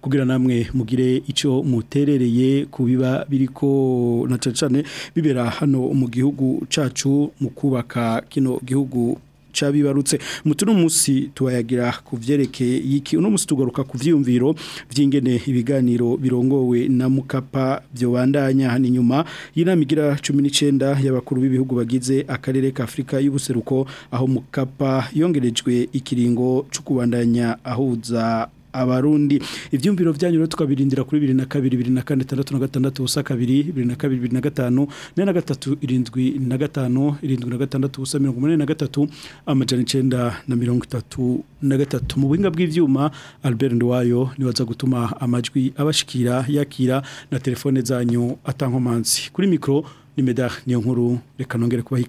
kugira namwe mugire icyo muterereye ku biba biri ko na cyane bibera hano mu gihugu cacu mu kubaka kino gihugu cabibarutse mutuno musi tuwayagira kuvyerekeye iki uno musi tugaruka kuvyumviro vyingene ibiganiro birongowe na mukapa byobandanya hani nyuma yinamigira 19 y'abakuru b'ibihugu bagize akarere ka Afrika y'ubuseruko aho mukapa yongerejwe ikiringo cyo kubandanya ahuza abarundi ibyumviro byanyu rero tukabirindira kuri bibiri na kabiri bibiri na kane na gatandatu ubusa kabiri bibiri na kabiri na gatanu ine na gatatu irindwi na gatanu irindwi na gatandatu ubusa mirongo na gatatu amajana icyenda na mirongo itatu na gatatu mu buhinga bw'ibyuma albert nduwayo nibaza gutuma amajwi abashikira yakira na telefone zanyu atankomanzi kuri mikoro ni meda niyo nkuru reka nongere kubaha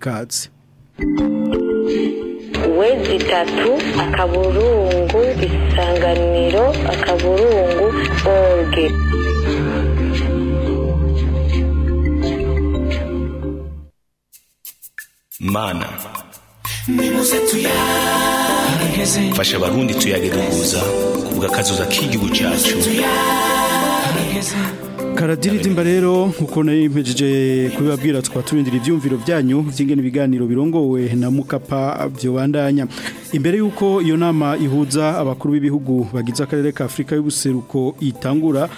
zawe zitatu akaburungu isanganiro akaburungu orge mana nimuze tuyage fasha abarundi tuyage duhuza kubw'akazuza k'igihugu cyacu karadiridimba rero uko nayo mpejeje kubibabwira tukaba ibyumviro byanyu by'ingene ibiganiro birongowe na mukapa byobandanya imbere y'uko iyo nama ihuza abakuru b'ibihugu bagize akarere ka afurika y'ubuseruko itangura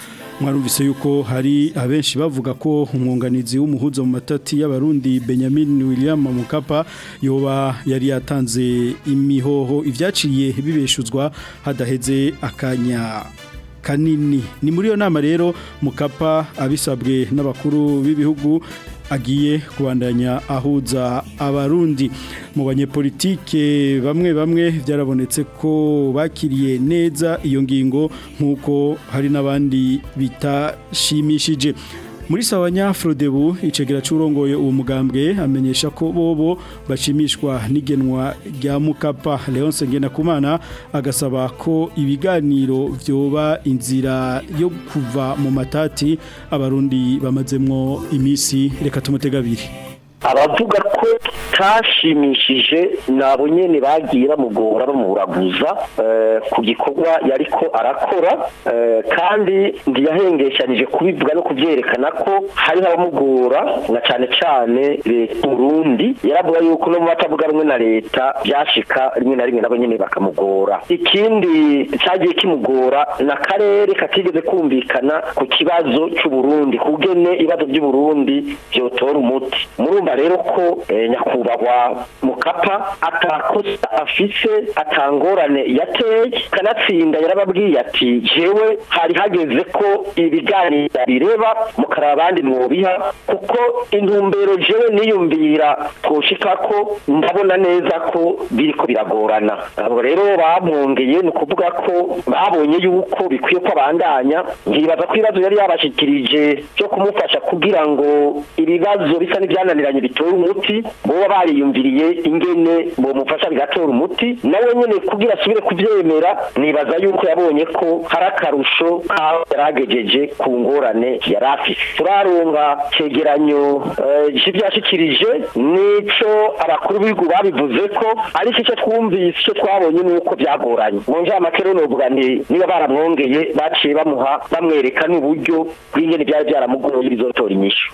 mwarumvise yuko hari abenshi bavuga ko umwunganizi w'umuhuza mu matati y'abarundi Benjamin William Mukapa yoba yari yatanze imihoho ibyaciriye bibeshuzwa hadaheze akanya kanini ni muri iyo nama rero mukapa abisabwe n'abakuru b'ibihugu agiye kubandanya ahuza abarundi mu banyepolitike bamwe bamwe byarabonetse ko bakiriye neza iyo ngingo nk'uko hari n'abandi bitashimishije muri sawanya Frodebu icegera curongoye uwo mugambwe amenyesha ko bobo bashimishwa n'igenwa rya Mukapa Leonce Ngenakumana agasaba ko ibiganiro vyoba inzira yo kuva mu matati abarundi bamazemwo imisi reka tumutega abavuga ko tashimishije ni abo nyine bagiye bamugora bamuraguza eh, ku gikorwa yari arakora eh, kandi ntiyahengeshanije kubivuga no kubyerekana ko hari abamugora na cyane cyane leta Burundi yaravuga yuko no mu batavuga rumwe na leta byashika rimwe na rimwe nabo nyine bakamugora ikindi cyagiye kimugora na karere katigeze kumvikana ku kibazo cy'u Burundi kugene ibibazo by'u Burundi byotora umuti murumva urumva rero ko eh, nyakubahwa mukapa atakosa afise atangorane yateye kanatsinda yarababwiye ati jewe hari hageze ko ibiganiro bireba mukara abandi mwobiha kuko intumbero jewe niyumvira ko ndabona neza ko biriko biragorana abo rero bampungeye ni ukuvuga ko babonye yuko bikwiye ko abandanya nkibaza ko ibibazo yari yabashikirije cyo kumufasha kugira ngo ibibazo bisa n'ibyananiranye bitore umuti boba bariyumviriye ingene bomufasha bigatora umuti nawe nyine kugira asubire kubyemera nibaza yuko yabonye ko hari akarusho ku ngorane yari afite turaronga cegeranyo cy'ibyashikirije eh, nico abakuru b'ibihugu babivuze ko ari cyo twumvise icyo twabonye nuko byagoranye mu njya amakero novuga niba baramwongeye baciye bamuha bamwereka n'uburyo bw'ingene byari byaramugoye bizotora inyishu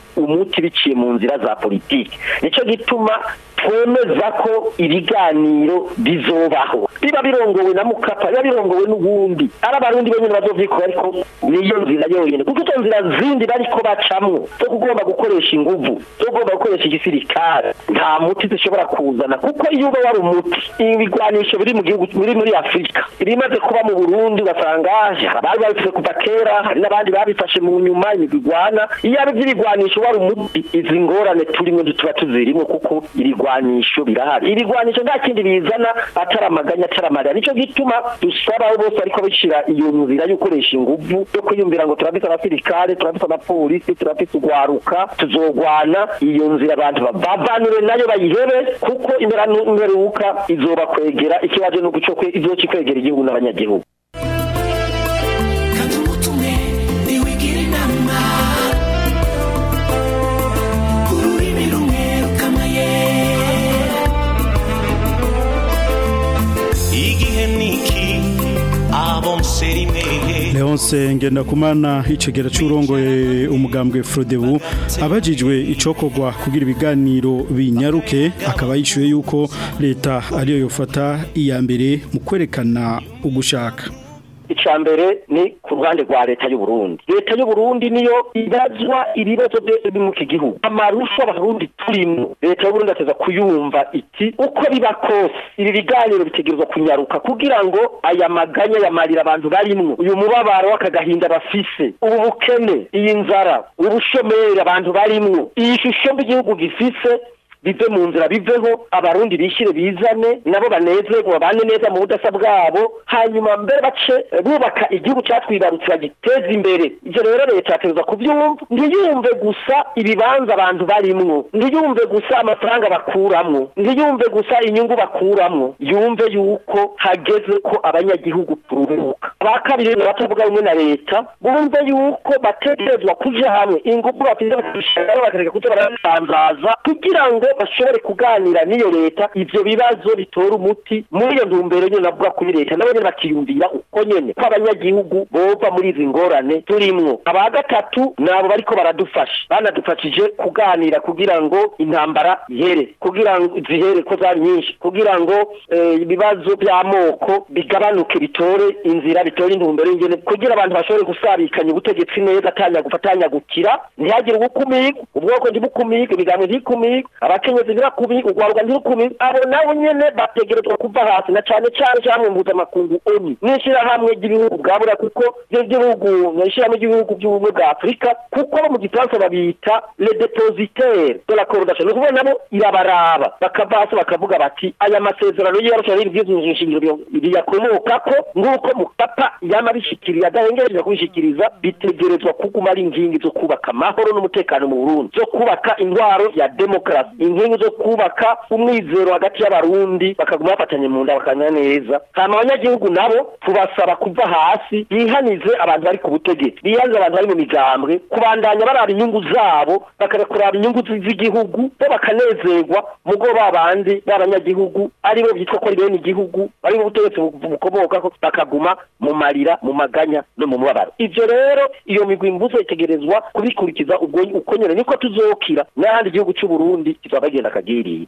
umuti biciye mu nzira za politiki nicyo gituma twemeza ko ibiganiro bizobaho biba birongowe na mukapa biba birongowe n'ubundi ari n'abandi bo nyine bazovyikora ariko niyo nzira yonyine kuko izo nzira zindi bariko bacamwo zo kugomba gukoresha inguvu zo kugomba gukoresha igisirikare nta muti zishobora kuzana kuko iyo uba wari umuti ibigwanisho biri mu gihugu biri muri afurika ibimaze kuba mu burundi ugasanga abari babifise kuva kera hari n'abandi babifashe mu nyuma imigwana iyo ari iby'ibigwanisho wari umuti izi ngorane turimo tuba tuzirimo kuko ibigwanisho birahari ibigwanisho nta kindi bizana atari amaganya atari gituma dusaba bose ariko bishira yumvira yuko ukoresha ingufu yo kwiyumvira ngo turabisa abasirikare turabisa abapolisi turabisa urwaruka tuzogwana iyo nzira abantu babanure nayo bayihebe kuko imberuka izoba kwegera ikibazo ni uguco cyo kwegera igihugu n'abanyagihugu leonse ngendakumana icegera c'urongoye umugambwe frodebu abajijwe icokorwa kugira ibiganiro binyaruke akaba yishuye yuko leta ariyo yofata iya mbere mu kwerekana ugushaka icya ni ku ruhande rwa leta y'uburundi leta y’u Burundi niyo ibazwa ibibazo biri mu iki gihugu amarushwa abarundi turimo leta y'uburundi ateza kuyumva iti uko biba kose ibi biganiro bitegerezwa kunyaruka kugira ngo aya maganya yamarira abantu barimwo uyu mubabaro w'akagahinda bafise ubu bukene iyi nzara ubushomeri abantu barimwo iyi shusho mbi igihugu gifise bive mu nzira biveho abarundi bishyire bizane nabo banezerwe babane neza mu budasa bwabo hanyuma mbere bace bubaka igihugu cyatwibarutse bagiteza imbere ibyo rero leta yateguza kubyumva ntiyumve gusa ibibanza abantu barimwo ntiyumve gusa amafaranga bakuramwo ntiyumve gusa inyungu bakuramwo yumve yuko hageze ko abanyagihugu turuhuka aba kabiri batavuga rumwe na leta bumve yuko bategerezwa kuja hamwe ingufu bafite bakishyiraho bakareka kuza baratangaza kugira ngo bashobore kuganira n'iyo leta ivyo bibazo bitora umuti muri iyo ntumbero nyene navuga kuri leta nabo nyene bakiyumvira uko nyene ko abanyagihugu bova muri izi ngorane turimwo aba gatatu nabo bariko baradufasha banadufashije kuganira kugira ngo intambara ihere kugira ngo zihere ko za nyinshi kugira ngo eh, ibibazo by'amoko bigabanuke bitore inzira bitore intumbero y'ingene kugira abantu bashobore gusabikanya ubutegetsi neza atanya gufatanya gukira ntihagire ubukumigwa ubwoko ntibukumigwe ibiganiro ntibikumigwe akenyezi birakumi urwabwa ntirukumi abo nabo nyene bategerezwa kuva hasi na cane cane cyamwe mpuzamakungu oni n'ishirahamwe ry'ibihugu bwabura kuko ryo ry'ibihugu n'ishirahamwe ry'ibihugu by'ubumwe bwa Afrika kuko mu gifaransa babita le depositaire de la corruption ni nabo irabaraba bakava hasi bakavuga bati aya masezerano y'ibarushanwa y'ibwirizwa nshingiro riyakomokako nk'uko mupapa yama abishikiriye adahengereje kubishikiriza bitegerezwa kuguma ari inkingi zo kubaka amahoro n'umutekano mu burundi zo kubaka indwaro ya demokarasi inkingi zo kubaka umwizero hagati y'abarundi bakaguma bafatanye mu nda bakanywa neza hama abanyagihugu nabo tubasaba kuva hasi bihanize abantu bari ku butegetsi bihanize abantu bari mu migambwe kubandanya barara inyungu zabo bakarekuraba inyungu z'igihugu bo bakanezerwa mugo babandi b'abanyagihugu aribo byitwa ko ari bene igihugu bari mu butegetsi bukomoka bakaguma mu marira mu maganya no mu mubabaro ivyo rero iyo migwi mbuzo itegerezwa kubikurikiza ubwo uko nyene niko tuzokira n'ahandi igihugu c'u Burundi baba bagenda akagiri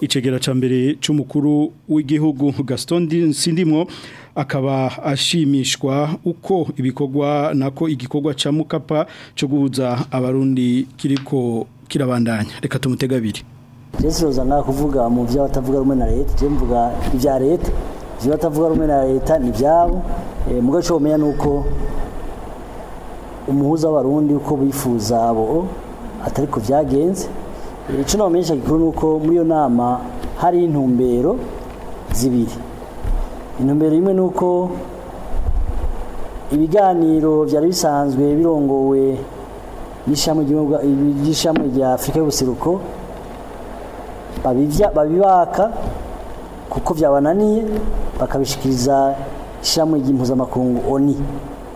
icegera cya mbere cy'umukuru w'igihugu gaston sindimwo akaba ashimishwa uko ibikorwa nako igikorwa cha mukapa cyo guhuza abarundi kiriko kirabandanya reka tumutega abiri jesuroza nta kuvuga mu by'abatavuga rumwe na leta mvuga ibya leta iyo batavuga rumwe na leta ni ibyabo eh, mu gace wamenya ni uko umuhuza w'abarundi uko bifuza abo atari ku byagenze eh, icyo nabamenyesha gikuru ni uko muri iyo nama hari intumbero zibiri intumbero imwe ni uko ibiganiro byari bisanzwe birongowe ry'ishami rya afurika y'ubuseruko babibaka kuko byabananiye bakabishikiriza ishyirahamwe ry'impuzamakungu oni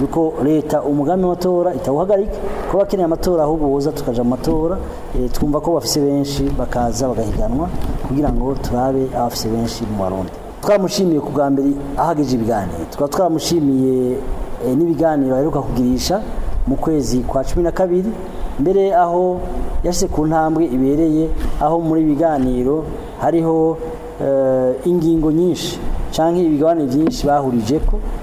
yuko leta umugambi w'amatora itawuhagarika kuba akeneye amatora ahubwo boza tukaja mu matora eh, twumva ko bafise benshi bakaza bagahiganwa kugira ngo turabe abafise benshi mu barundi twamushimiye ku bwa mbere ahagije ibiganiro tukaba twamushimiye eh, n'ibiganiro aheruka kugirisha mu kwezi kwa cumi na kabiri mbere aho yashyize ku ntambwe ibereye aho muri biganiro hariho eh, ingingo nyinshi cyangwa ibigabane byinshi bahurije ko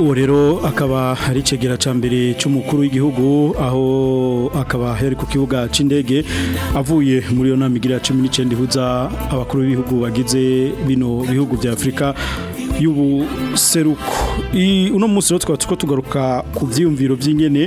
uwo rero akaba ari icegera cya mbere cy'umukuru w'igihugu aho akaba yari ku kibuga cy'indege avuye muri iyo nama igira cumi n'icyenda ihuza abakuru b'ibihugu bagize bino bihugu bya afurika y'ubuseruko uno munsi rero tukaba tugaruka ku byiyumviro by'ingene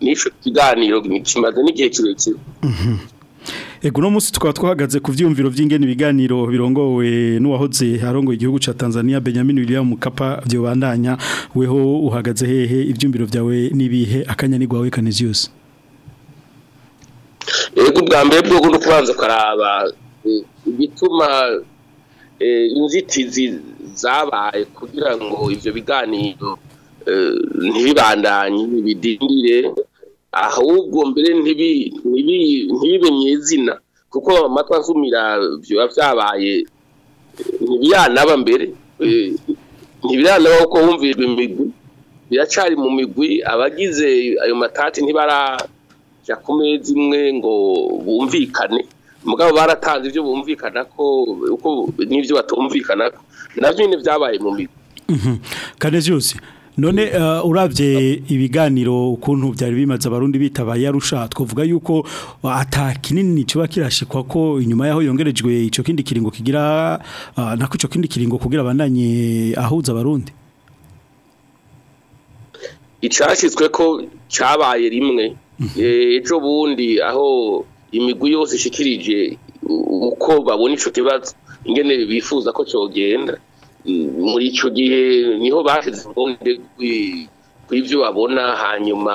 n'icyo kiganiro kimaze n'igihe kirekire mhm. Ego no munsi tukaba twahagaze ku vyumviro vy'ingene ibiganiro birongowe n'uwahoze harongo igihugu ca Tanzania Benjamin William Mkapa byo bandanya weho uhagaze hehe ivyumviro byawe nibihe akanyanirwa wawe Canisius Ego bwa mbere bwo no kubanza karaba bituma eh, inzitizi zabaye kugira ngo ivyo biganiro eh, ntibibandanye bidindire ahubwo mbere ntibibe eh, eh, mu izina kuko amata azumira biba byabaye ntibiyanaba mbere ntibiranaba kuko wumvijwe imigwi biracari mu migwi abagize ayo matati ntibara ku meza imwe ngo bumvikane mugabo baratanze ibyo bumvikana ko n'ibyo batumvikana ko nabyo byabaye mu migwi mhm. kanezi yose none eh, urabye ibiganiro ukuntu byari bimaze abarundi bitabaye arusha twavuga yuko eh, atakinini kiba kirashikwa ko inyuma yaho yongerejwe icyo kindi kiringo kigira eh, nako icyo kindi kiringo kugira abandanye ahuza abarundi icashitswe ko cabaye rimwe mhm. ejo bundi aho imigwi yose ishikirije uko babona ico kibazo ingene bifuza ko cyogenda muri icyo gihe niho bashyize ubwonge bw'ibyo babona hanyuma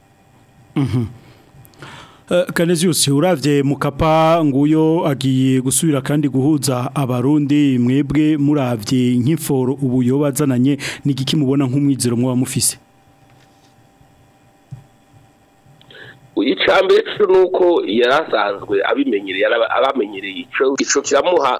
kaneziyusi mhm. eh, urabye mukapa nguyo agiye gusubira kandi guhuza abarundi mwebwe murabye nk'imforo ubu azananye n'igiki mubona nk'umwizero muba mufise icya mbere cyo ni uko yari asanzwe abimenyereye abamenyereye icyo kiramuha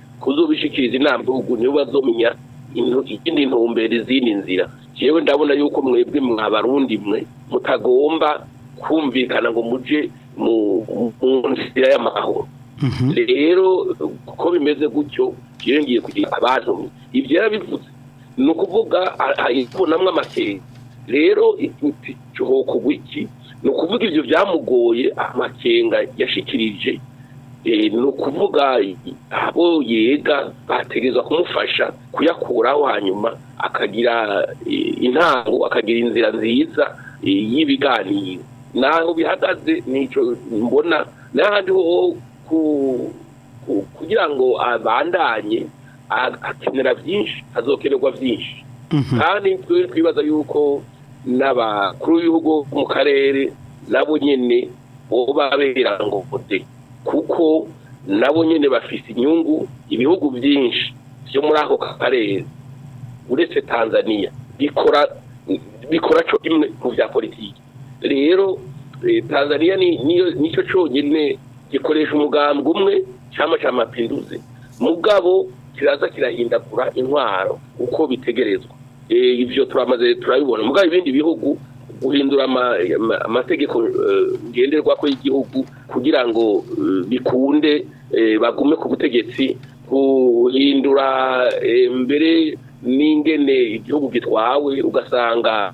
kuzubishikiriza inama igihugu niyo bazomenya izindi ntumbero izindi nzira yewe ndabona yuko mwebwe mwabarundi mwe mutagomba kumvikana ngo muje mu nzira y'amahoro mhm. rero uko bimeze gutyo yongeye kugira abantu ibyo yarabivuze ni ukuvuga ayibonamo amasenge rero igihugu cyo iki ni ukuvuga ibyo byamugoye amakenga ah, yashikirije eh, ni ukuvuga abo yega bategereza kumufasha kuyakuraho hanyuma akagira eh, intango akagira inzira nziza eh, y'ibiganiro naho bihagaze nicyo mbona n'ahandi ho kugira ngo abandanye akenera byinshi azokenerwa byinshi mhm. kandi twibaza yuko n'abakuru b'ibihugu mu karere nabo nyine boba birangobote kuko nabo nyine bafite inyungu ibihugu byinshi byo muri ako karere uretse tanzania bikora bikora cyo imwe mu bya politiki rero eh, tanzania ni nicyo cyonyine gikoresha umugambi umwe cyangwa cy'amapinduzi mugabo kiraza kirahindagura intwaro uko bitegerezwa ibyo turamaze turabibona mubwira ibindi bihugu guhindura amategeko eh, ngenderwaho y'igihugu kugira ngo eh, bikunde eh, bagume ku butegetsi guhindura mbere n'ingene igihugu gitwawe ugasanga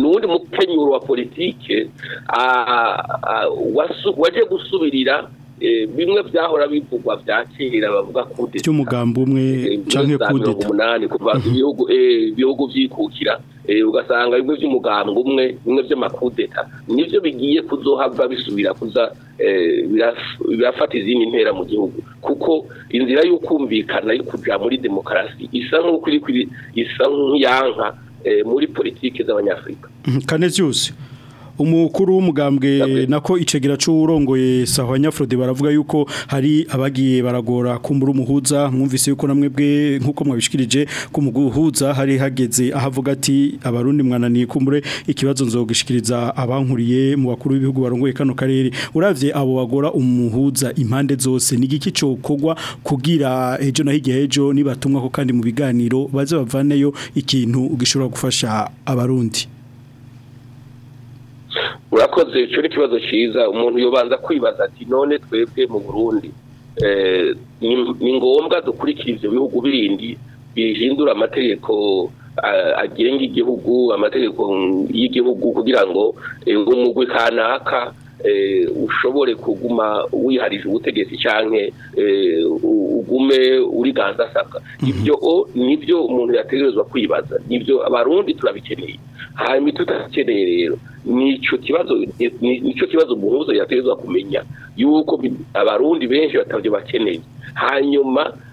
n'undi mukenyuro wa politike ah, ah, waje gusubirira Eh, bimwe byahora bivugwa byakira bavuga eh, kudeta cy'umugambo umwe canke kudeta umunani kuva mhm. ibihugu eh, ibihugu vyikukira ugasanga bimwe by'umugambo umwe bimwe by'amakudeta nivyo bigiye kuzohava bisubira kuza birafata izindi ntera mu gihugu kuko inzira y'ukumvikana yo kuja muri demokarasi isa nk'uko isa nk'iyanka muri politiki z'abanyafrika mhm. kanesius umukuru w'umugambwe nako icegera cy'urongoye sahwa nyafrode baravuga yuko hari abagiye baragora kumbura umuhuza mwumvise yuko namwe bwe nkuko mwabishikirije kumuguhuza hari hageze ahavuga ati abarundi mwananiye kumbure ikibazo nzogishikiriza abankuriye mu bakuru b'ibihugu barongoye kano karere uravye abo bagora umuhuza impande zose ni giki cokogwa kugira ejo na hijya ejo nibatumwa ko kandi mu biganiro baze bavaneyo ikintu gishobora gufasha abarundi urakoze icyo ni ikibazo cyiza umuntu yobanza kwibaza ati none twebwe mu burundi eh, ni ngombwa dukurikira ibihugu birindi bindi bihindura amategeko eh, agenga igihugu amategeko y'igihugu kugira ngo eh, umugwi kanaka Eh, ushobore kuguma wiharije ubutegetsi cyangwa eh, ugume uri ganza asabwa mhm. ibyo nibyo umuntu yategerezwa kwibaza nibyo abarundi turabikeneye hanyuma tutabikeneye rero nicyo kibazo nicyo kibazo muhuzo yategerezwa kumenya yuko abarundi benshi batabyo bakeneye hanyuma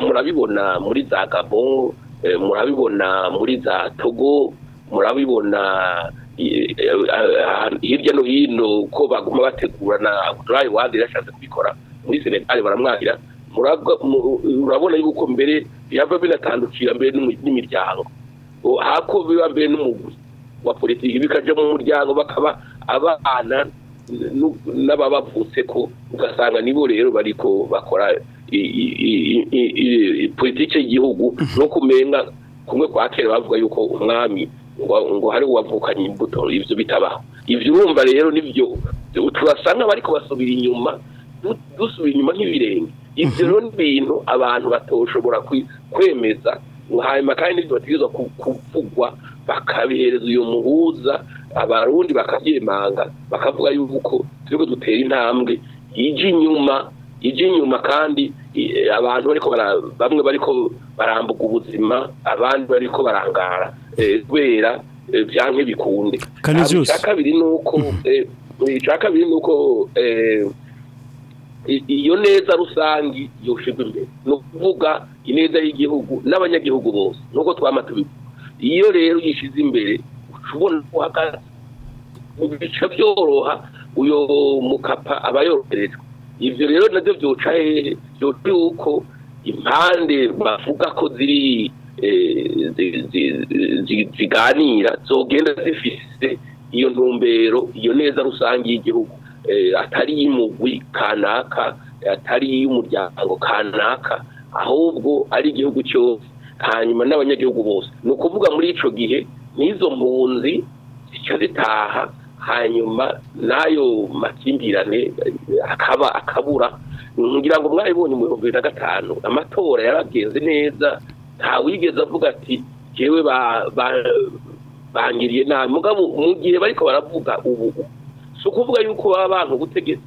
murabibona muri za gabo murabibona muri za togo murabibona hirya no hino ko baguma bategurana durayi wandi yashatse kubikora muri senegali baramwagira urabona yuko mbere yava binatandukira mbere n'imiryango hako biba mbere n'umugwi wa politiki bikajya mu muryango bakaba abana n'ababavutse ko ugasanga nibo rero bariko bakora politiki y'igihugu mm-hmm. no kumenga kumwe kwa kera bavuga yuko umwami ngo hari uwavukanye imbuto ibyo bitabaho ibyo urumva rero nibyo turasa nk'abari kubasubira inyuma dusubira inyuma nk'ibirenge ibyo rero ni ibintu abantu batoshobora kwemeza hanyuma kandi n'ibyo bategerezwa kuvugwa bakabihereza uyu muhuza abarundi bakabyemanga bakavuga yuko turi dutera intambwe ijya inyuma iby'inyuma kandi abantu bariko bamwe bariko barambuka ubuzima abandi bariko barangara eh, kubera byanke eh, bikunde icya kabiri ni uko mhm. eh, ni uko iyo neza rusange yoshirwa imbere ni ukuvuga ineza y'igihugu n'abanyagihugu bose nuko twaba tubivuga iyo rero yishyize imbere ushobora guhagarara mu bice byoroha uyu mukapa aba yoroherejwe ibyo rero nabyo byuca yuko impande bavuga ko ziri eh, ziganira zogenda zifise iyo ntumbero iyo neza rusange y'igihugu eh, atari iy'umugwi kanaka atari iy'umuryango kanaka ahubwo ari igihugu cyose hanyuma n'abanyagihugu bose ni ukuvuga muri icyo gihe n'izo mpunzi zicyo zitaha hanyuma n'ayo makimbirane akaba akabura ngira ngo mwayibonye mu bihumbi gatanu amatora yaragenze neza ntawigeze avuga ati yewe bangiriye na mugabo mu gihe bariko baravuga ubu si ukuvuga yuko baba abantu ubutegetsi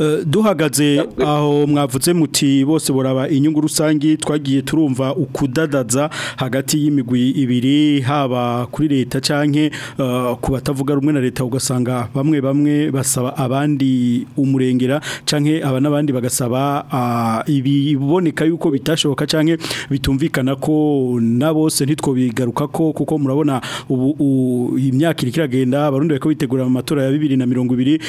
Eh, duhagaze aho mwavuze muti bose buraba inyungu rusange twagiye turumva ukudadaza hagati y'imigwi ibiri haba kuri leta canke eh, kubatavuga rumwe na leta ugasanga bamwe bamwe basaba abandi umurengera canke aba n'abandi bagasaba ah, ibiboneka yuko bitashoboka cyangwa bitumvikana ko na bose bigaruka ko kuko murabona ubu imyaka iri kiragenda abarundi bariko bitegura amatora ya bibiri na mirongo ibiri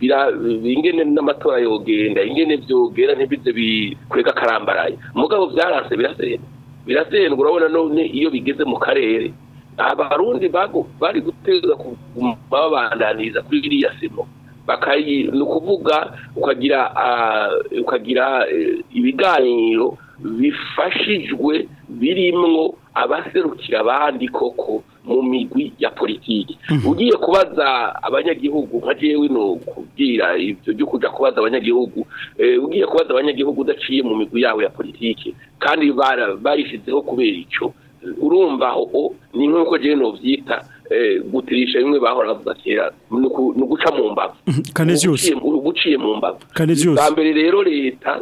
ingene n'amatora yogenda ingene byogera ntibize bikwega akarambaraye mugabo byaranse birasenda birasenda urabona none iyo bigeze mu karere abarundi bari guteza kuguma babandaniriza kuri iriya simo ni ukuvuga ukagira ukagira e, ibiganiro bifashijwe birimwo abaserukira abandi koko mu migwi ya politiki mhm. ugiye kubaza abanyagihugu nka jewe no kubwira ibyo byo kujya kubaza abanyagihugu e, ugiye kubaza abanyagihugu udaciye mu migwi yabo ya politiki kandi barishyizeho kubera icyo urumva aho ni nk'uko jene byita eh, gutirisha bimwe bahora bavuga kera ni uguca mu mbavu uciye mu mbavu bwa mbere rero leta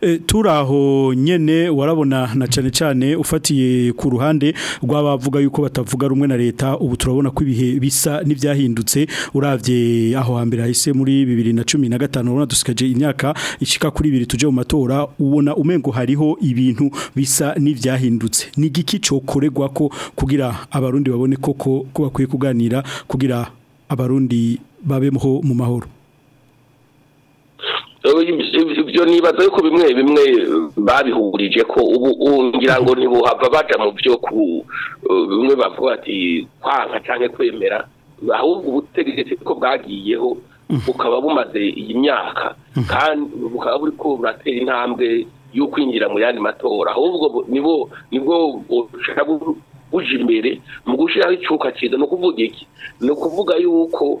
Eh, turi aho nyine warabona na cyane cyane ufatiye ku ruhande rw'abavuga yuko batavuga rumwe na leta ubu turabona ko ibihe bisa n'ibyahindutse urabye aho hambere hahise muri bibiri na cumi na gatanu urabona dusigaje imyaka ishyika kuri ibiri tujye mu matora ubona umengo hariho ibintu bisa n'ibyahindutse ni igiki cyokorerwa ko kugira abarundi babone koko ko bakwiye kuganira kugira abarundi babeho mu mahoro ibyo nibaza yuko bimwe bimwe babihurije ko ubu ngira ngo ntibuhava baja mu byo ku bimwe bavuga ati kwanga canke kwemera ahubwo ubutegetsi ko bwagiyeho bukaba bumaze iyi myaka kandi bukaba buri ko buratera intambwe yo kwinjira mu yandi matora ahubwo nibo nibwo buja imbere mu gushiraho icuka cyiza ni ukuvuga iki ni ukuvuga yuko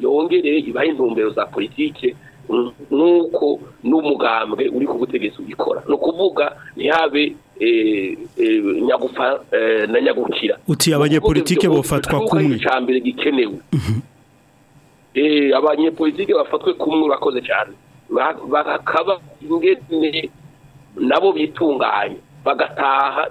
yongereye ibahe intumbero za politiki nuko n'umugambwe uri ku butegetsi ubikora no kuvuga ntihabe eh, eh, nyagufa eh, na nyagukira uti abanyepolitike bofatwa kumwe cyambere gikenewe mhm. abanyepolitike bafatwe kumwe bakoze cyane bakaba ingene nabo bitunganye bagataha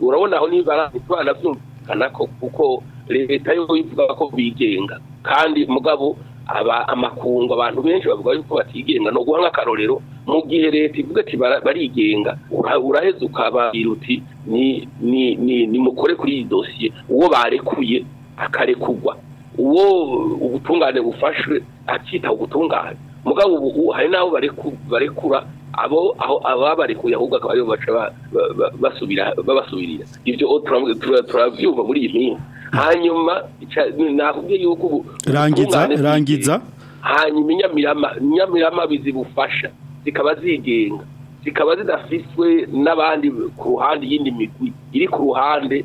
urabona aho niba abantu byumvikana ko kuko leta yo ivuga ko bigenga kandi mugabo aba amakungu abantu benshi bavuga yuko batigenga no guha nk'akarorero mu gihe leta ivuga ati barigenga ni ni ni nimukore kuri iyi dosiye uwo barekuye akarekugwa uwo ubutungane bufashwe akita ubutungane mugabo ubu hari n'abo barekura abo ababarekuye ahubwo akaba aribo baca babasubirira ibyo turabyumva muri iyi minsi hanyuma nakubwiye yuko ubu rangiza rangiza hanyuma inyamirama bizibufasha zikaba zigenga zikaba zidafiswe n'abandi ku ruhande y'indi migwi iri ku ruhande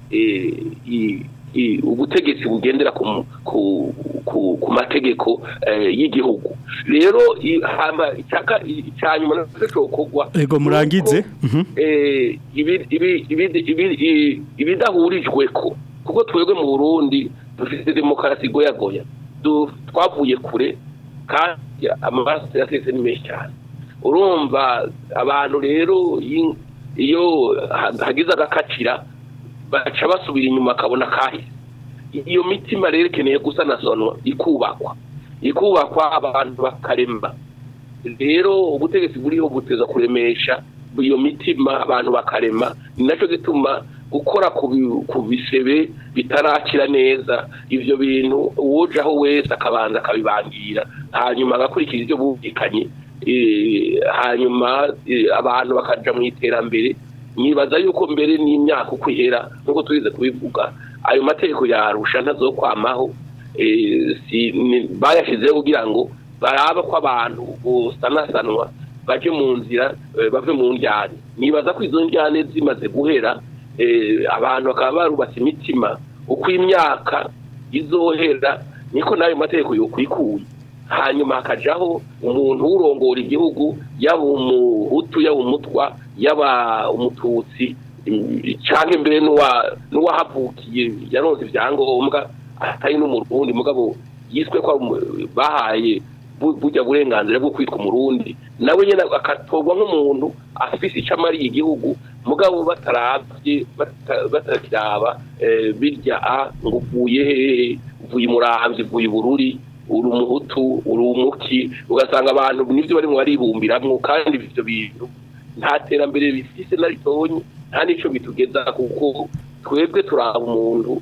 eh, ubutegetsi bugendera ku mategeko eh, y'igihugu rero cya nyuma nacyo cyokorwa rego murangize mhm. ibidahurijwe ko kuko twebwe mu burundi dufite demokarasi igoyagoya twavuye kure kandi amaraso yasese ni menshi cyane urumva abantu rero iyo hagize agakacira baca basubira inyuma akabona kahise iyo mitima rero ikeneye gusanasonwa ikubakwa ikubakwa abantu bakaremba rero ubutegetsi buriho buteza kuremesha iyo mitima abantu bakarema ni nacyo gituma gukora ku bisebe bitarakira neza ibyo bintu uwuje aho wese akabanza akabibangira hanyuma agakurikiza ibyo bumvikanye e, hanyuma e, abantu bakajya mu iterambere nibaza yuko mbere n'imyaka uko ihera nk'uko tubizi kubivuga ayo mategeko yarusha ntazokwamaho e, bayashyizeho kugira ngo baraba ko abantu busanasanwa baje mu nzira bave mu njyane nibaza ko izo njyane zimaze guhera Eh, abantu bakaba barubatse imitima uko imyaka izohera niko n'ayo mategeko yo kwikuye hanyuma hakajaho umuntu urongora igihugu yaba umuhutu yaba umutwa yaba umututsi cyangwa imbere n'uwahavukiye yaronze ibyangombwa atari n'umurundi mugabo yiswe ko bahaye bujya burenganzira bwo kwitwa umurundi nawe nyine akatorwa nk'umuntu afise icyo amariye igihugu mugabo batarabye batakiraba eh, birya a ah, ngo uvuye hehe uvuye umurambi uvuye ubururi uri umuhutu uri umuki ugasanga abantu nibyo barimo baribumbiramwo kandi ibyo bintu nta terambere bifise na nta n'icyo bitugeza kuko twebwe turaba umuntu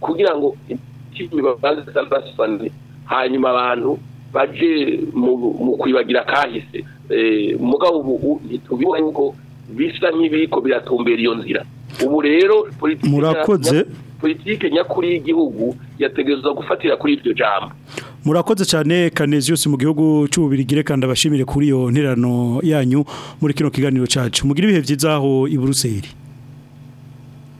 kugira ngo babanze basane hanyuma abantu baje mu kwibagira kahise eh, mugabo ubu ntitubibona yuko bisa nk'ibiko biratumbera iyo nzira ubu rero murakoze politiki nyakuri y'igihugu yategerezwa gufatira kuri iryo jambo murakoze cyane Canesius mu gihugu cy'ububirigire kandi abashimire kuri iyo nterano yanyu muri kino kiganiro cyacu mugira ibihe byizaho aho i Buruseli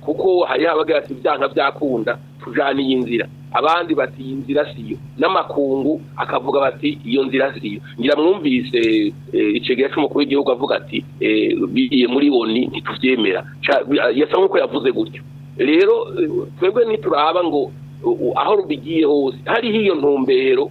kuko hari habaga ati byanka byakunda tujana iyi nzira abandi bati iyi nzira siyo n'amakungu akavuga bati iyo nzira siyo ngira mwumvise eh, icegera cy'umukuru w'igihugu avuga ati eh, biriye muri boni ntitubyemera yasa nk'uko yavuze gutyo rero twebwe ntituraba ngo aho rubigiye hose hariho iyo ntumbero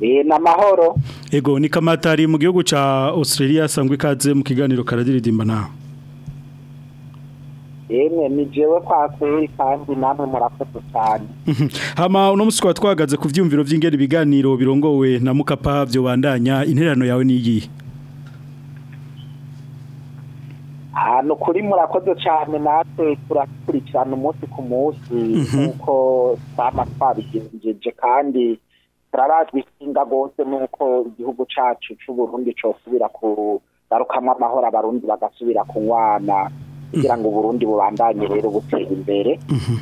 eh, ni amahoro ego ni kamatari mu gihugu cya australia asanzwe ikaze mu kiganiro karadiridimba nawe yemwe ni jewe kwakuri kandi namwe murakoze cyane mhm. hama uno musi twahagaze ku byumviro by'ingeri biganiro birongowe na mukapa byo bandanya interano yawe nigiye hano ah, kuri murakoze cyane natwe turakurikirana umunsi ku munsi mhm. nk'uko twaba twabigenjeje kandi turarazwi ishinga rwose n'uko igihugu cyacu cy'uburundi cyosubira kugarukamo amahoro abarundi bagasubira kunywana kugira ngo uburundi bubandanye rero butera imbere mhm.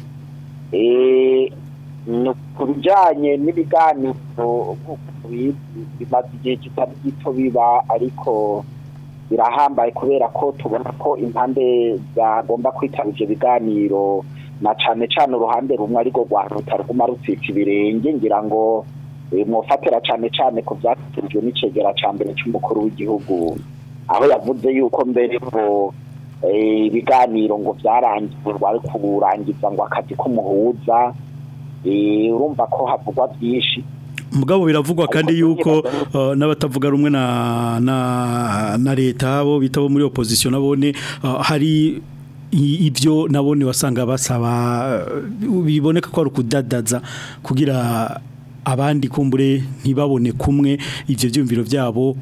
eh, ku bijyanye n'ibiganiro bimaze igihe kitari gito biba ariko birahambaye kubera ko tubona ko impande zagomba kwitaba ibyo biganiro na cyane cyane uruhande rumwe ariko rwa rutaguma rutsitse ibirenge ngira ngo eh, mwofatira cyane cyane ku byatunzwe n'icegera cya mbere cy'umukuru w'igihugu aho yavuze yuko mbere ngo eh, ibiganiro ngo byarangiye rwari kurangiza ngo akazi k'umuhuza eh, urumva ko havugwa byinshi mugabo biravugwa kandi yuko uh, n'abatavuga rumwe na na leta abo bitabo muri opposition nabone uh, hari ibyo nabone wasanga basaba uh, biboneka ko ari ukudadaza kugira abandi kumbure ntibabone kumwe ibyo byumviro byabo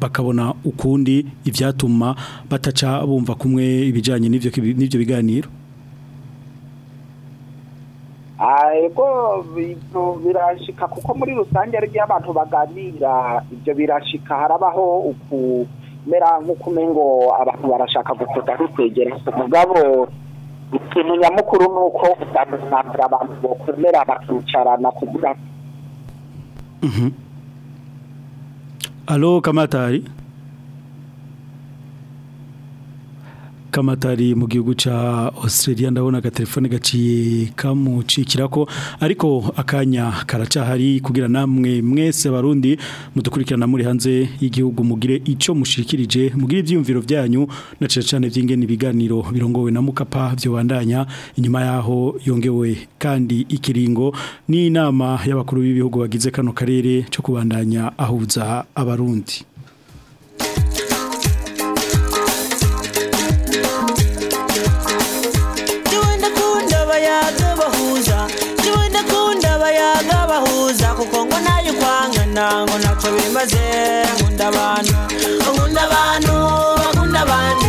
bakabona ukundi ibyatuma bataca bumva kumwe ibijyanye n'ibyo biganiro ego birashika kuko muri rusange ari abantu baganira ibyo birashika harabaho ukumera nkukume ngo abantu barashaka gukoda rukwegera mugabo ikintu nyamukuru ni uko utandukanira abantu bakumera bakicarana kugira mhm. alo kamatari k'amatari mu gihugu cya Australia ndabona agatelefone gaciye kamucikira ko ariko akanya karacahari kugira namwe mwese barundi mudukurikirana muri hanze y'igihugu mugire icyo mushikirije mugire ibyiyumviro byanyu na cyane cyane by'ingene ibiganiro birongowe na mukapa byobandanya inyuma yaho yongewe kandi ikiringo ni inama y'abakuru b'ibihugu bagize kano karere cyo kubandanya ahuza abarundi y'agabahuza kuko ngo nayo ukwangana ngo ntacyo bimaze nkunda abantu nkunda abantu abandi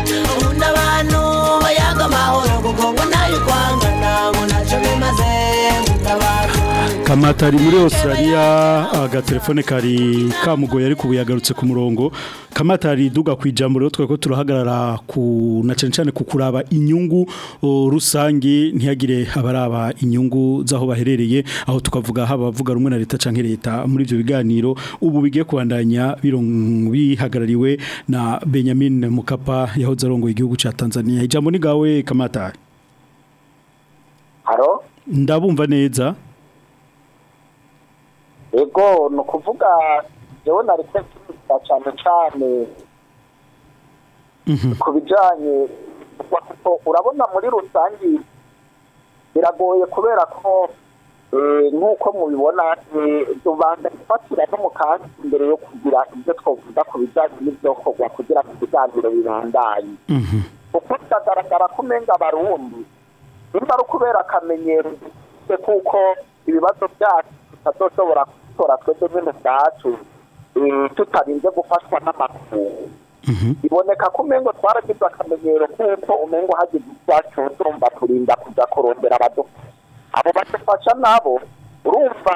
kamata ari muri Australia telefone kari kamugoye ariko ubuyagarutse ku murongo kamata ari duga ku ijambo rero twako turahagarara ku na cyane kukuraba inyungu rusange ntiyagire abaraba inyungu zaho baherereye aho tukavuga haba avuga rumwe na leta canke leta muri ibyo biganiro ubu bigiye kubandanya bihagarariwe na Benjamin Mukapa yahoze arongoye igihugu ca Tanzania ijambo ni gawe kamata Haro ndabumva neza yego ni kuvuga yewe naretse mvuga cyane cyane mhm. ku bijyanye urabona muri rusange biragoye kubera ko eh, nk'uko mubibona tubanza eh, gufatira no mu kansi imbere yo kugira ibyo twavuga ku bijyanye n'ibyokorwa kugira ngo ibiganiro bibandanye kuko mhm. bikagaragara ko umenga abarundi nimba ari ukubera akamenyero kuko ibibazo byacu tutazashobora dutora twebwe nyine ubwacu eh, tutarinze gufashwa n'amakuru iboneka mhm. ko umengo twaragize akamenyero kuko umengo hagize ibyacu turumva turinda kujya abo badufasha nabo urumva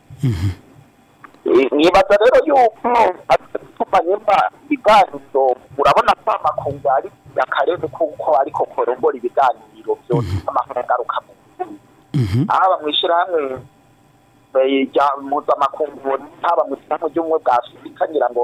mhm. nkibaza rero yuko atuma nyuma ibiganiro urabona ko amakungu ari akarere kuko ariko korongora ibiganiro byose mhm. amahoro agaruka mu mhm. haba mu ishyirahamwe eh, mpuzamakungu haba mu ishyirahamwe ry'ubumwe bwa afurika ngira ngo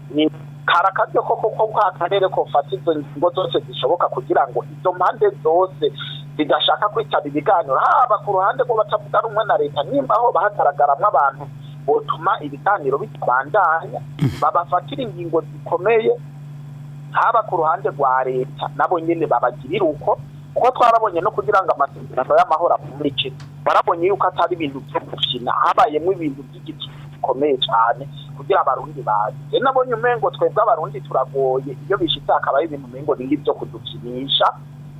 karakabyo koko ko ka karere kofata izo ngingo zose zishoboka kugira ngo izo mpande zose zidashaka kwitaba ibiganiro haba ku ruhande rwo batavuga rumwe na leta nimba aho bahagaragaramo abantu botuma ibiganiro bitabandanya mhm. babafatira ingingo zikomeye haba ku ruhande rwa leta nabo nyine babagirira uko kuko twarabonye no kugira ngo amasezerano y'amahoro apfundike barabonye yuko atari ibintu byo gukina habayemo ibintu by'igiti bikomeye cyane kugira abarundi bazi rero nabonye umengo twebwe abarundi turagoye iyo bishitse hakabaho ibintu umengo biri byo kudukinisha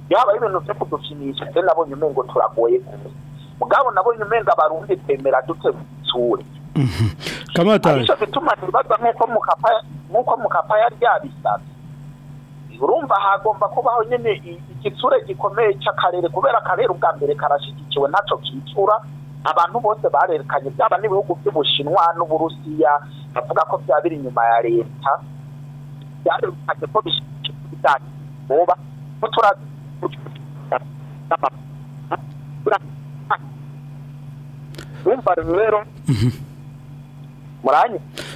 byabaye ibintu byo kudushimisha se nabonye umengo turagoye kumwe mugabo nabonye umengo abarundi twemera dute isure mhm. kamatari icyo ntibaza nk'uko mukapa nk'uko mukapa yari yabisabye urumva hagomba kubaho nyine igitsure gikomeye cy'akarere kubera akarere ubwa mbere karashyigikiwe ntacyo kicura abantu bose barerekanye byaba n'ibihugu by'ubushinwa n'uburusiya bavuga ko byaba biri inyuma ya leta byarerekanye ko bishyigikira ibijyanye n'ububa turazi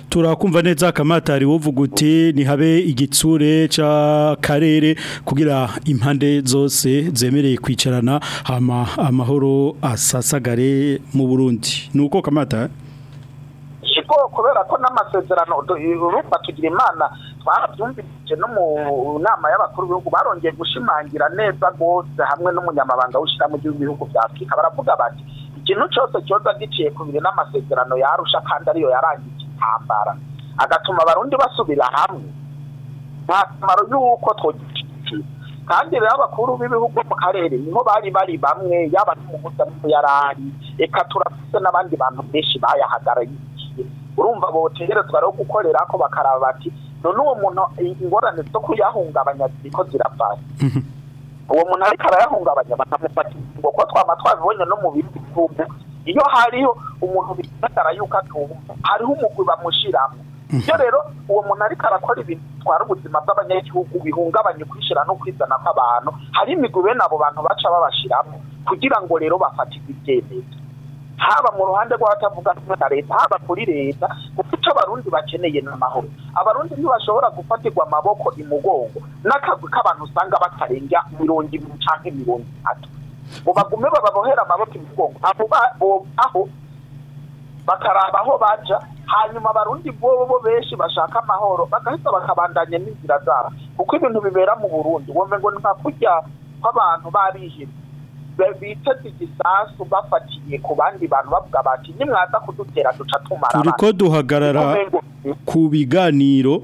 turakumva neza akamatari wovuga uti ntihabe igitsure cy'akarere kugira impande zose zemereye kwicarana ama amahoro asasagare mu burundi ni uko kamatari kubera ko n'amasezerano urumva tugira imana twarabyumvise no mu nama y'abakuru b'ibihugu barongeye gushimangira neza rwose hamwe n'umunyamabanga w'ishyirahamwe ry'ibihugu bya afurika baravuga bati ikintu cyose cyoza giciye ku bihe n'amasezerano yarusha kandi ariyo yarangije intambara agatuma abarundi basubira hamwe nta kamaro y'uko twogishyigikiye kandi rero abakuru b'ibihugu mu karere niho bari bari bamwe yaba n'umuhuza n'umuyarari reka turafite n'abandi bantu benshi bayahagaragiye urumva botegerezwa rero gukorera ko bakaraba bati none uwo muntu ingorane zo kuyahungabanya ziriko zirafasha uwo muntu ariko arayahungabanya batamufata ngo kuba twaba twabibonye no mu bindi bihugu iyo hariho umuntu bigaragara yuko atumva hariho umugwi bamushyiramo iyo rero uwo muntu ariko arakora ibintu bitwara ubuzima bw'abanyagihugu bihungabanya ukwishyira no kwizana kw'abantu hari imigwi bene abo bantu baca babashyiramo kugira ngo rero bafatirwe ibyemezo haba mu ruhande rw'abatavuga rumwe na leta haba kuri leta kuko icyo abarundi bakeneye ni amahoro abarundi ntibashobora gufatirwa amaboko imugongo n'akazi k'abantu usanga batarenga mirongo ibiri cyangwa mirongo itatu ngo bagume bababohera amaboko imugongo aho bakaraba aho baca hanyuma abarundi bobo bo benshi bashaka amahoro bagahita bakabandanya n'inzira zabo kuko ibintu bibera mu burundi ngo ni nka kurya kw'abantu barihirwe biteze igisasu bafatiye ku bandi bantu bavuga bati nimwaza kudutera duca tumara turi ko duhagarara ku biganiro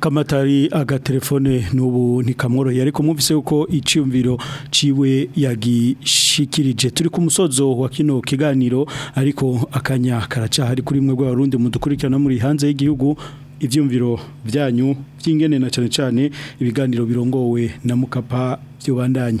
kamatari agatelefone n'ubu ntikamworoheye ariko mwumvise yuko icyumviro ciwe yagishikirije turi ku musozo wa kino kiganiro ariko akanya karacahari kuri mwe rw'abarundi mudukurikirana muri hanze y'igihugu ibyumviro byanyu by'ingene na cyane cyane ibiganiro birongowe na mukapa byubandanya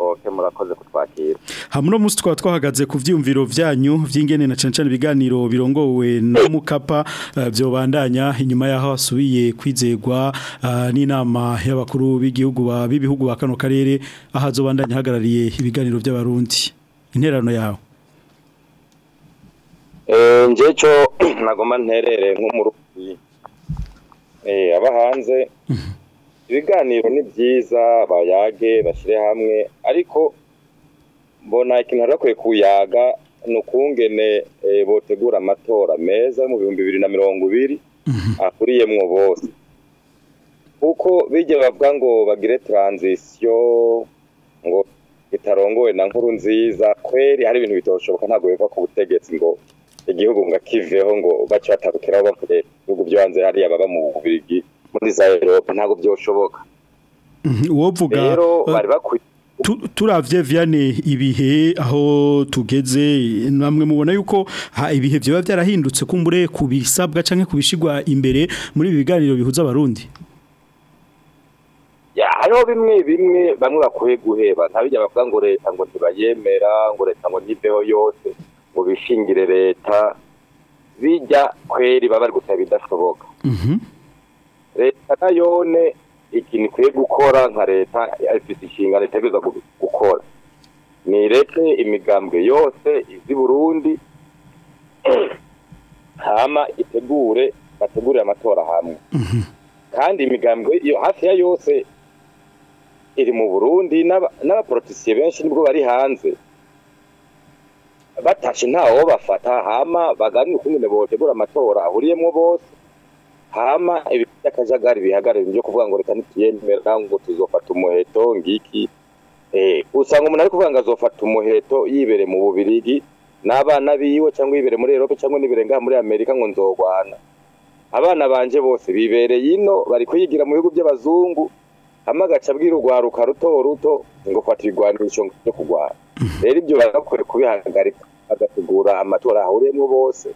bose murakoze kutwakira hamwe uno munsi twaba twahagaze ku byiyumviro byanyu by'ingene na cancan ibiganiro birongowe na mukapa byo eh, bandanya inyuma yaho hasubiye kwizegwa eh, n'inama y'abakuru b'igihugu b'ibihugu ba kano karere aho bandanya hagarariye ibiganiro by'abarundi interano yawe eh, ngeco nagoma nterere nk'umurundi aba hanze mhm. ibiganiro ni byiza bayage bashyire hamwe ariko mbona ikintu hari bakwiye kuyaga ni ukungene eh, botegura amatora meza mu bihumbi bibiri na mirongo ibiri mhm. akuriyemwo bose kuko bijya bavuga ngo bagire taranzisiyo ngo itarongowe na nkuru nziza kweri hari ibintu bitoshoboka ntabwo biva ku butegetsi ngo igihugu ngo akiveho ngo bace batarukiraho bavuye ibihugu byo hanze hariya baba mu bubirigi muri za Europa ntabwo byoshoboka mhm, uwo vuga rero eh, bari bakwiye turabye vyane ibihe aho tugeze namwe mubona yuko ibihe byaba byarahindutse kumbure kubisabwa canke kubishigwa imbere muri ibi biganiro bihuza abarundi ya hariho bimwe bimwe bamwe bakwiye guheba ntabijya bavuga ngo leta ngo ntibayemera ngo leta ngo ntibeho yose ngo bishingire leta bijya kweri baba bari gusaba ibidashoboka mm -hmm. leta na yone ikintu ikwiye gukora nka leta ifite inshingano iteguza gukora nireke imigambwe yose iz'i burundi hama itegure bategurire amatora hamwe mhm. kandi imigambwe hafi ya yose iri mu burundi n'abaporotisiye benshi nibwo bari hanze batashe ntawo bafata hama baganire ukuntu botegura amatora ahuriyemo bose hama ibifite akajagari bihagarara byo kuvuga ngo reka ntituyemera ngo tuzofata umuheto ngiki eh, usanga umuntu ari kuvuga ngo azofata umuheto yibere mu bubirigi n'abana biwe cyangwa yibere muri Europe cyangwa nibere ngaha muri Amerika ngo nzogwana abana banjye bose bibereye ino bari kuyigira mu bihugu by'abazungu hama agaca abwira urwaruka ruto ruto ngo fata ibigwanisho byo kugwana mm-hmm. rero ibyo barakore kubihagarika bagategura amatora ahuriyemo bose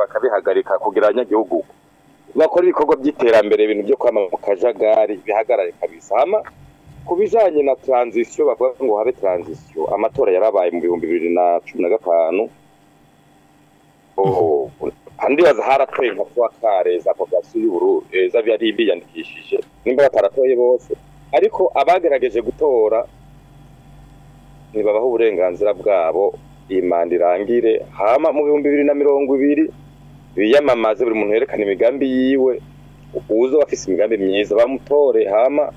bakabihagarika kugira abanyagihugu bakora ibikorwa by'iterambere ibintu byo kwamama mu kajagari bihagarare kabisa ku bijanye na taranzisiyo bavuga ngo habe taranzisiyo amatora yarabaye mu bihumbi bibiri na cumi na gatanu ndibaza haratoye nka tuwa kare za populasiyo y'ubururu eh, z'abari biyandikishije nimba bataratoye bose ariko abagerageje gutora ntibabaho uburenganzira bwabo iyi irangire hama mu bihumbi bibiri na mirongo ibiri biyamamaze buri muntu yerekana imigambi yiwe uwuzoba afise imigambi myiza bamutore hama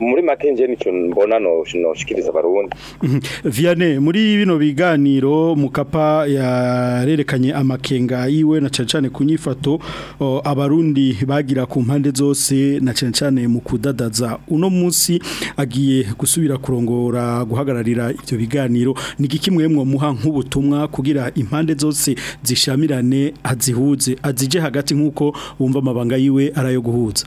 muri make njye nicyo mbona noshikiriza abarundi Vianney muri bino biganiro mukapa yarerekanye amakenga yiwe na cyane cyane abarundi bagira ku mpande zose na cyane cyane mu kudadaza uno munsi agiye gusubira kurongora guhagararira ibyo biganiro ni kimwe muha nk'ubutumwa kugira impande zose zishamirane azihuze azije hagati nk'uko bumva amabanga yiwe arayo guhuza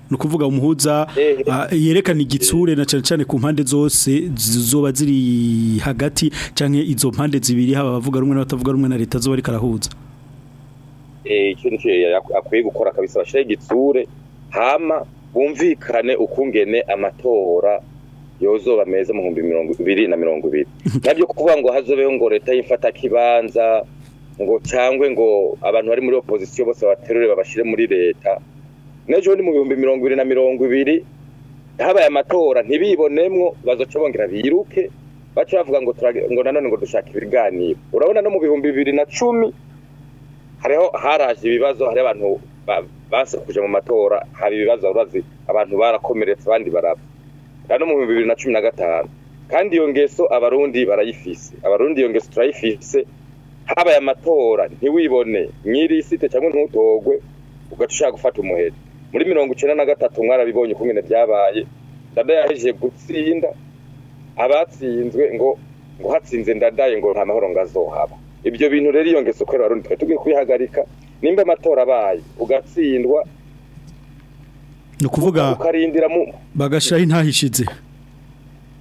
ni ukuvuga umuhuza eh, eh. Ah, yerekana igitsure na cyane cyane ku mpande zose zoba ziri hagati cyangwa izo mpande zibiri haba abavuga rumwe n'abatavuga rumwe na leta zo bari karahuza eh, icyo ni akwiye gukora akabisa bashyiraho igitsure hama bumvikane ukungene amatora yozoba meza mu bihumbi bibiri na mirongo ibiri nabyo kuvuga ngo hazobeho ngo leta yifata kibanza ngo cyangwa ngo abantu bari muri opozisiyo bose baterure babashyire muri leta n'ejo ni mu bihumbi mirongo ibiri na mirongo ibiri habaye amatora ntibibonemwo bazocobongera biruke baca bavuga ngo ngo nanone ngo dushaka ibiganiro urabona no mu bihumbi bibiri na cumi hariho haraje ibibazo hari abantu basekuje mu matora hari ibibazo urazi abantu barakomeretse abandi barapfa no mu bihumbi bibiri na cumi na gatanu kandi iyo ngeso abarundi barayifise abarundi iyo ngeso turayifise habaye matora ntiwibone mw'irisite cyangwa ntutogwe ugaca gufata umuheri muri mirongo icyenda na gatatu mwarabibonye uko nyine byabaye dada yahejeje gutsinda abatsinzwe ngo ngo hatsinze ndadaye ngo nta mahoro ngazohaba ibyo bintu rero iyo ngeso kwera warundi twari tugiye kubihagarika nimba amatora abaye ugatsindwa ni ukuvuga ukarindira mu bagashyiraho intahishize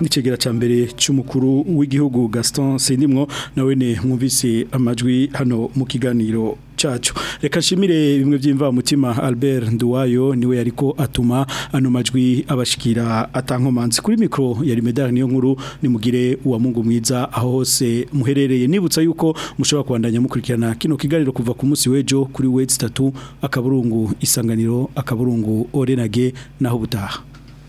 n'icegera cya mbere cy'umukuru w'igihugu gaston sindimwo nawe ne mwumvise amajwi hano mu kiganiro cyacu reka nshimire bimwe by'imvamutima Albert Nduwayo niwe yariko atuma ano majwi abashikira atankomanzi kuri mikro yari medali niyo nkuru nimugire uwa Mungu mwiza aho hose muherereye nibutsa yuko mushobora kwandanya mukurikirana kino kiganiro kuva ku munsi wejo kuri wezi 3 akaburungu isanganiro akaburungu orenage naho butaha